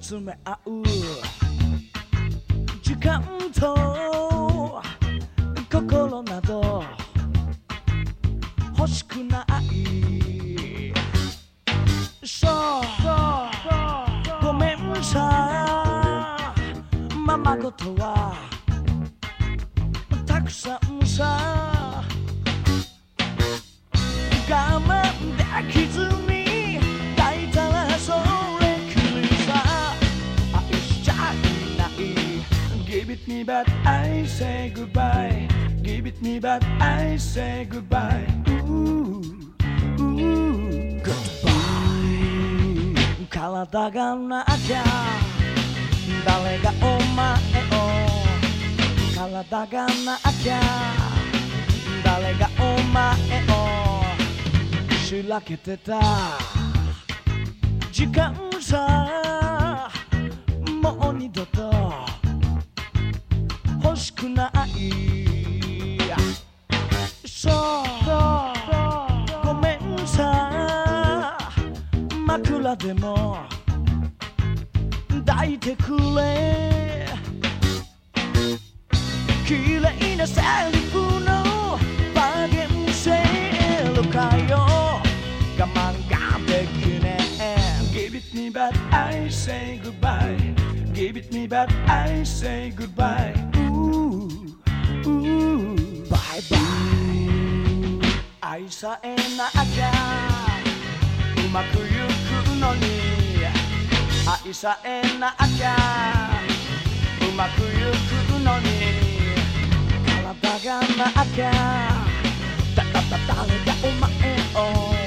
詰め合う時間と心など欲しくないそうごめんさままごとはたくさんさ Give it me but I say goodbye Give it me but I say goodbye Ooh, ooh, Goodbye 体がなきゃ誰がお前を体がなきゃ誰がお前をしらけてた時間さしくないそうごめんさ枕でも抱いてくれ綺麗なセリフのバーゲンセールかよ我慢ができねえ Give it me but I say goodbye Give it me but I say goodbye 愛さえなきゃうまくゆくのに。愛さえなきゃうまくゆくのに。体がなきゃだだだ誰がお前を。